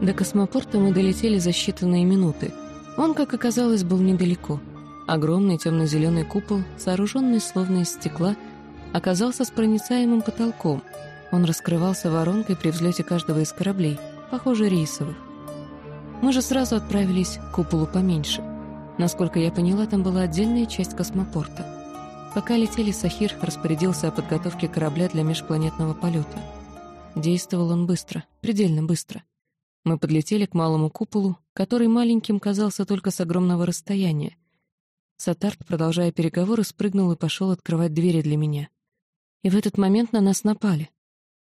До космопорта мы долетели за считанные минуты. Он, как оказалось, был недалеко. Огромный темно-зеленый купол, сооруженный словно из стекла, оказался с проницаемым потолком. Он раскрывался воронкой при взлете каждого из кораблей, похоже, рейсовых. Мы же сразу отправились к куполу поменьше. Насколько я поняла, там была отдельная часть космопорта. Пока летели, Сахир распорядился о подготовке корабля для межпланетного полета. Действовал он быстро, предельно быстро. Мы подлетели к малому куполу, который маленьким казался только с огромного расстояния. Сатарт, продолжая переговоры, спрыгнул и пошел открывать двери для меня. И в этот момент на нас напали.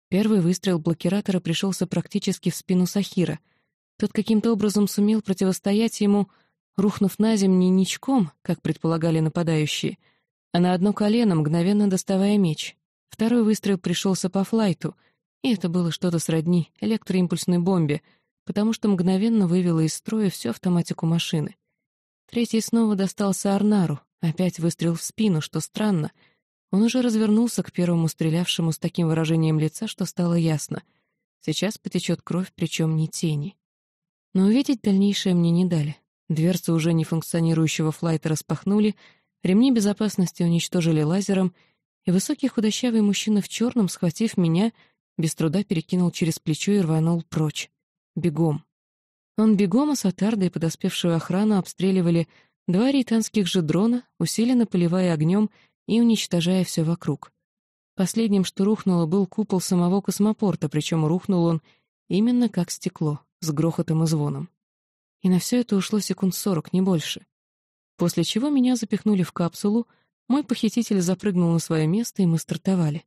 Первый выстрел блокиратора пришелся практически в спину Сахира. Тот каким-то образом сумел противостоять ему, рухнув на землю не ничком, как предполагали нападающие, а на одно колено, мгновенно доставая меч. Второй выстрел пришелся по флайту, и это было что-то сродни электроимпульсной бомбе, потому что мгновенно вывело из строя всю автоматику машины. Третий снова достался Арнару, опять выстрел в спину, что странно. Он уже развернулся к первому стрелявшему с таким выражением лица, что стало ясно. Сейчас потечет кровь, причем не тени. Но увидеть дальнейшее мне не дали. Дверцы уже нефункционирующего флайта распахнули, ремни безопасности уничтожили лазером, и высокий худощавый мужчина в черном, схватив меня, без труда перекинул через плечо и рванул прочь. Бегом. Он бегом, а Сатарда и подоспевшую охрану обстреливали два ританских же дрона, усиленно поливая огнем и уничтожая все вокруг. Последним, что рухнуло, был купол самого космопорта, причем рухнул он именно как стекло, с грохотом и звоном. И на все это ушло секунд сорок, не больше. После чего меня запихнули в капсулу, мой похититель запрыгнул на свое место, и мы стартовали.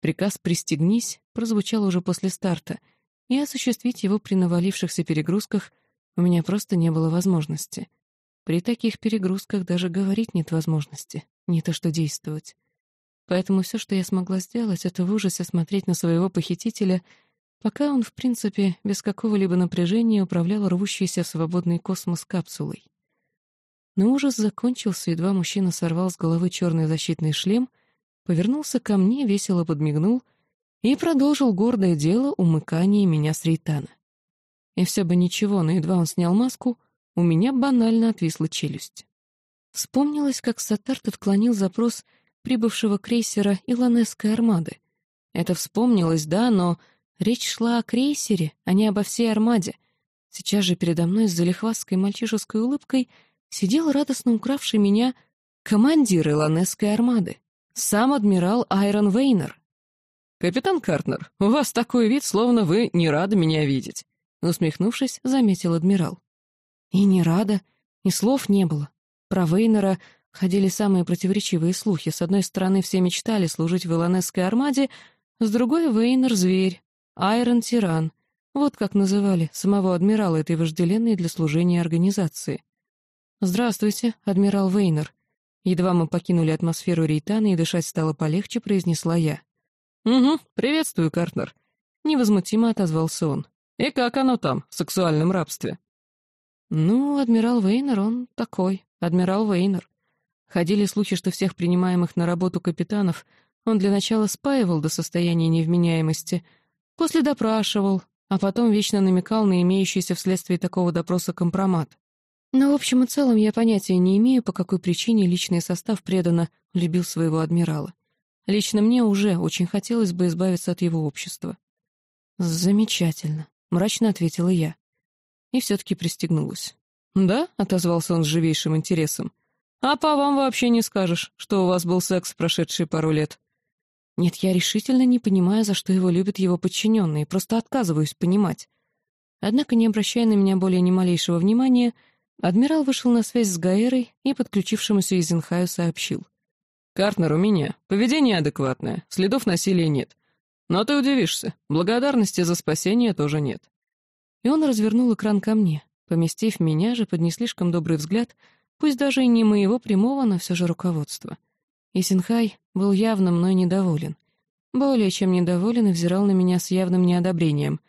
Приказ «пристегнись» прозвучал уже после старта, и осуществить его при навалившихся перегрузках у меня просто не было возможности. При таких перегрузках даже говорить нет возможности, не то что действовать. Поэтому все, что я смогла сделать, это в ужасе смотреть на своего похитителя — пока он, в принципе, без какого-либо напряжения управлял рвущейся в свободный космос капсулой. Но ужас закончился, едва мужчина сорвал с головы черный защитный шлем, повернулся ко мне, весело подмигнул и продолжил гордое дело умыкания меня с Рейтана. И все бы ничего, но едва он снял маску, у меня банально отвисла челюсть. Вспомнилось, как Сатарт отклонил запрос прибывшего крейсера Илонесской армады. Это вспомнилось, да, но Речь шла о крейсере, а не обо всей армаде. Сейчас же передо мной с залихвастской мальчишеской улыбкой сидел радостно укравший меня командир Илонесской армады, сам адмирал Айрон Вейнер. «Капитан Картнер, у вас такой вид, словно вы не рады меня видеть», усмехнувшись, заметил адмирал. И не рада, и слов не было. Про Вейнера ходили самые противоречивые слухи. С одной стороны, все мечтали служить в Илонесской армаде, с другой — Вейнер — зверь, Айрон Тиран. Вот как называли самого адмирала этой вожделенной для служения организации. «Здравствуйте, адмирал Вейнер». Едва мы покинули атмосферу Рейтана и дышать стало полегче, произнесла я. «Угу, приветствую, Картнер», — невозмутимо отозвался он. «И как оно там, в сексуальном рабстве?» «Ну, адмирал Вейнер, он такой, адмирал Вейнер. Ходили слухи, что всех принимаемых на работу капитанов он для начала спаивал до состояния невменяемости — После допрашивал, а потом вечно намекал на имеющийся вследствие такого допроса компромат. Но в общем и целом я понятия не имею, по какой причине личный состав преданно любил своего адмирала. Лично мне уже очень хотелось бы избавиться от его общества. «Замечательно», — мрачно ответила я. И все-таки пристегнулась. «Да?» — отозвался он с живейшим интересом. «А по вам вообще не скажешь, что у вас был секс прошедшие пару лет». Нет, я решительно не понимаю, за что его любят его подчиненные, просто отказываюсь понимать. Однако, не обращая на меня более ни малейшего внимания, адмирал вышел на связь с Гаэрой и подключившемуся Изенхаю сообщил. «Картнер у меня. Поведение адекватное, следов насилия нет. Но ты удивишься, благодарности за спасение тоже нет». И он развернул экран ко мне, поместив меня же под не слишком добрый взгляд, пусть даже и не моего прямого, но все же руководства. И Синхай был явно мной недоволен. Более чем недоволен и взирал на меня с явным неодобрением.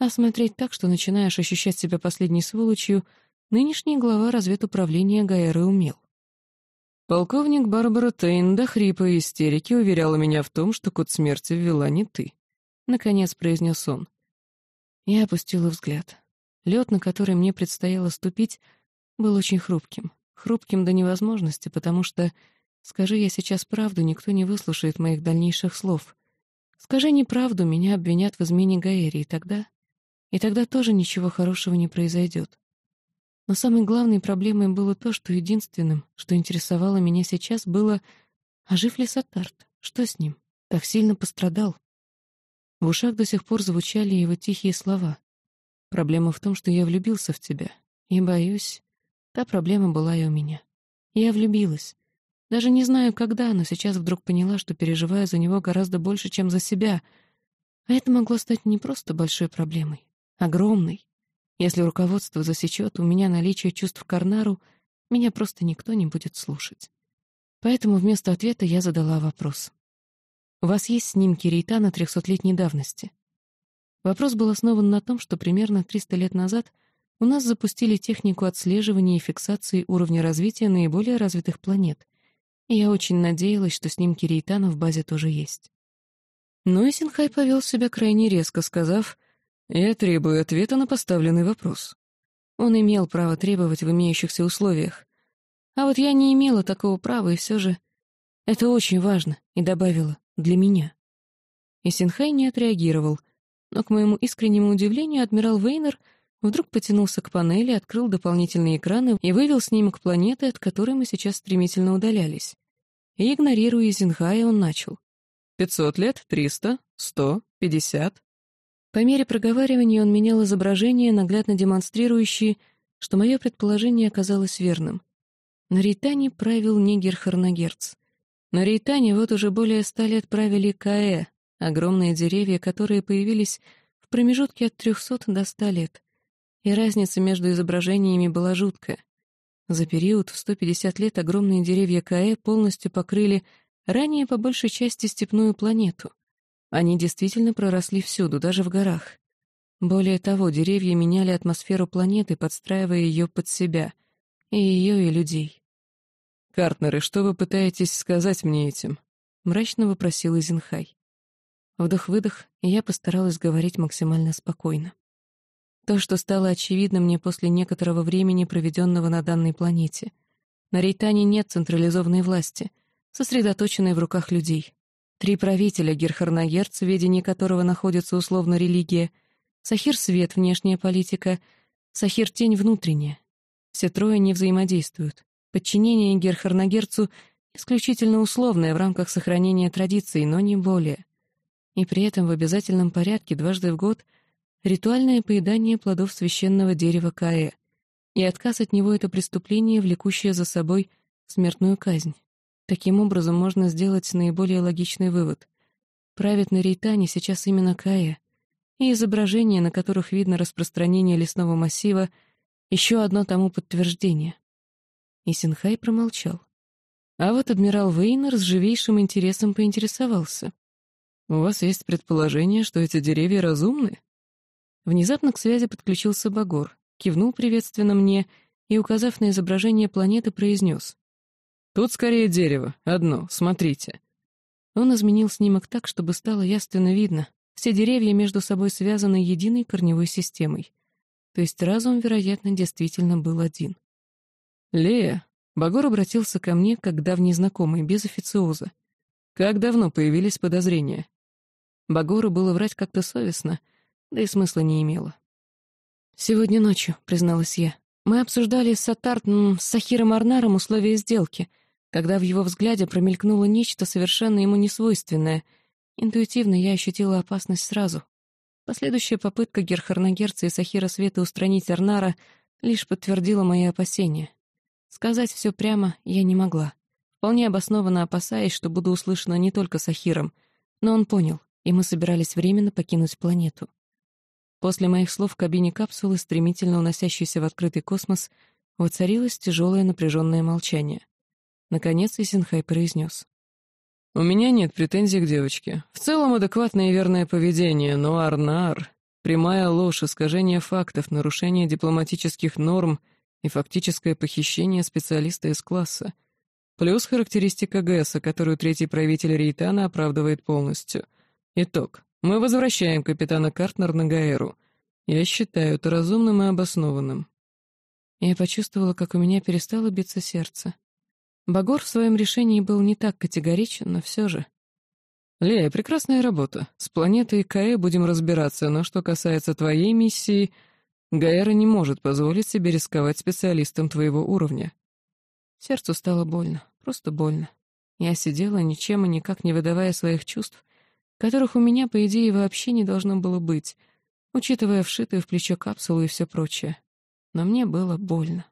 А смотреть так, что начинаешь ощущать себя последней сволочью, нынешний глава разведуправления Гаэры умел. Полковник Барбара Тейн до хрипа и истерики уверяла меня в том, что код смерти ввела не ты. Наконец произнес он. Я опустила взгляд. Лед, на который мне предстояло ступить, был очень хрупким. Хрупким до невозможности, потому что, скажи я сейчас правду, никто не выслушает моих дальнейших слов. Скажи неправду, меня обвинят в измене Гаэри, и тогда... И тогда тоже ничего хорошего не произойдет. Но самой главной проблемой было то, что единственным, что интересовало меня сейчас, было, а жив ли Сатарт? Что с ним? Так сильно пострадал. В ушах до сих пор звучали его тихие слова. Проблема в том, что я влюбился в тебя. И, боюсь, та проблема была и у меня. Я влюбилась. Даже не знаю, когда, но сейчас вдруг поняла, что переживаю за него гораздо больше, чем за себя. А это могло стать не просто большой проблемой, огромной. Если руководство засечет у меня наличие чувств к Карнару, меня просто никто не будет слушать. Поэтому вместо ответа я задала вопрос. «У вас есть снимки Рейтана трехсотлетней давности?» Вопрос был основан на том, что примерно 300 лет назад у нас запустили технику отслеживания и фиксации уровня развития наиболее развитых планет, и я очень надеялась, что снимки Рейтана в базе тоже есть. Но и Синхай повел себя крайне резко, сказав, «Я требую ответа на поставленный вопрос». Он имел право требовать в имеющихся условиях. А вот я не имела такого права, и все же... Это очень важно, и добавила, для меня. И Синхай не отреагировал — но, к моему искреннему удивлению, адмирал Вейнер вдруг потянулся к панели, открыл дополнительные экраны и вывел снимок планеты, от которой мы сейчас стремительно удалялись. И, игнорируя Зинхая, он начал. «Пятьсот лет, триста, сто, пятьдесят». По мере проговаривания он менял изображения, наглядно демонстрирующие, что мое предположение оказалось верным. На Рейтане правил Нигер Харнагерц. На Рейтане вот уже более ста лет правили Каэ, Огромные деревья, которые появились в промежутке от 300 до 100 лет. И разница между изображениями была жуткая. За период в 150 лет огромные деревья Каэ полностью покрыли ранее по большей части степную планету. Они действительно проросли всюду, даже в горах. Более того, деревья меняли атмосферу планеты, подстраивая ее под себя, и ее, и людей. «Картнеры, что вы пытаетесь сказать мне этим?» — мрачно вопросил Изенхай. Вдох-выдох, и я постаралась говорить максимально спокойно. То, что стало очевидно мне после некоторого времени, проведенного на данной планете. На Рейтане нет централизованной власти, сосредоточенной в руках людей. Три правителя, Герхарнагерц, в ведении которого находится условно религия, Сахир-свет, внешняя политика, Сахир-тень, внутренняя. Все трое не взаимодействуют. Подчинение Герхарнагерцу исключительно условное в рамках сохранения традиций, но не более и при этом в обязательном порядке дважды в год ритуальное поедание плодов священного дерева Каэ, и отказ от него — это преступление, влекущее за собой смертную казнь. Таким образом, можно сделать наиболее логичный вывод. Правит на Рейтане сейчас именно Каэ, и изображения, на которых видно распространение лесного массива, еще одно тому подтверждение. И Синхай промолчал. А вот адмирал Вейнер с живейшим интересом поинтересовался. «У вас есть предположение, что эти деревья разумны?» Внезапно к связи подключился Багор, кивнул приветственно мне и, указав на изображение планеты, произнес. «Тут скорее дерево, одно, смотрите». Он изменил снимок так, чтобы стало ясно видно. Все деревья между собой связаны единой корневой системой. То есть разум, вероятно, действительно был один. «Лея», — Багор обратился ко мне, как давний знакомый, без официоза. «Как давно появились подозрения?» Багору было врать как-то совестно, да и смысла не имело. «Сегодня ночью», — призналась я, — «мы обсуждали с Сатартом, с Сахиром Арнаром условия сделки, когда в его взгляде промелькнуло нечто совершенно ему несвойственное. Интуитивно я ощутила опасность сразу. Последующая попытка Герхарнагерца и Сахира Света устранить Арнара лишь подтвердила мои опасения. Сказать все прямо я не могла. Вполне обоснованно опасаясь, что буду услышана не только Сахиром, но он понял и мы собирались временно покинуть планету. После моих слов в кабине капсулы, стремительно уносящейся в открытый космос, воцарилось тяжелое напряженное молчание. Наконец Исенхай произнес. «У меня нет претензий к девочке. В целом адекватное и верное поведение, но Арнар — прямая ложь, искажение фактов, нарушение дипломатических норм и фактическое похищение специалиста из класса. Плюс характеристика ГЭСа, которую третий правитель Рейтана оправдывает полностью — Итог. Мы возвращаем капитана Картнер на Гаэру. Я считаю это разумным и обоснованным. Я почувствовала, как у меня перестало биться сердце. Багор в своем решении был не так категоричен, но все же. «Лея, прекрасная работа. С планетой Каэ будем разбираться, но что касается твоей миссии, Гаэра не может позволить себе рисковать специалистом твоего уровня». Сердцу стало больно, просто больно. Я сидела, ничем и никак не выдавая своих чувств, которых у меня, по идее, вообще не должно было быть, учитывая вшитую в плечо капсулу и все прочее. Но мне было больно.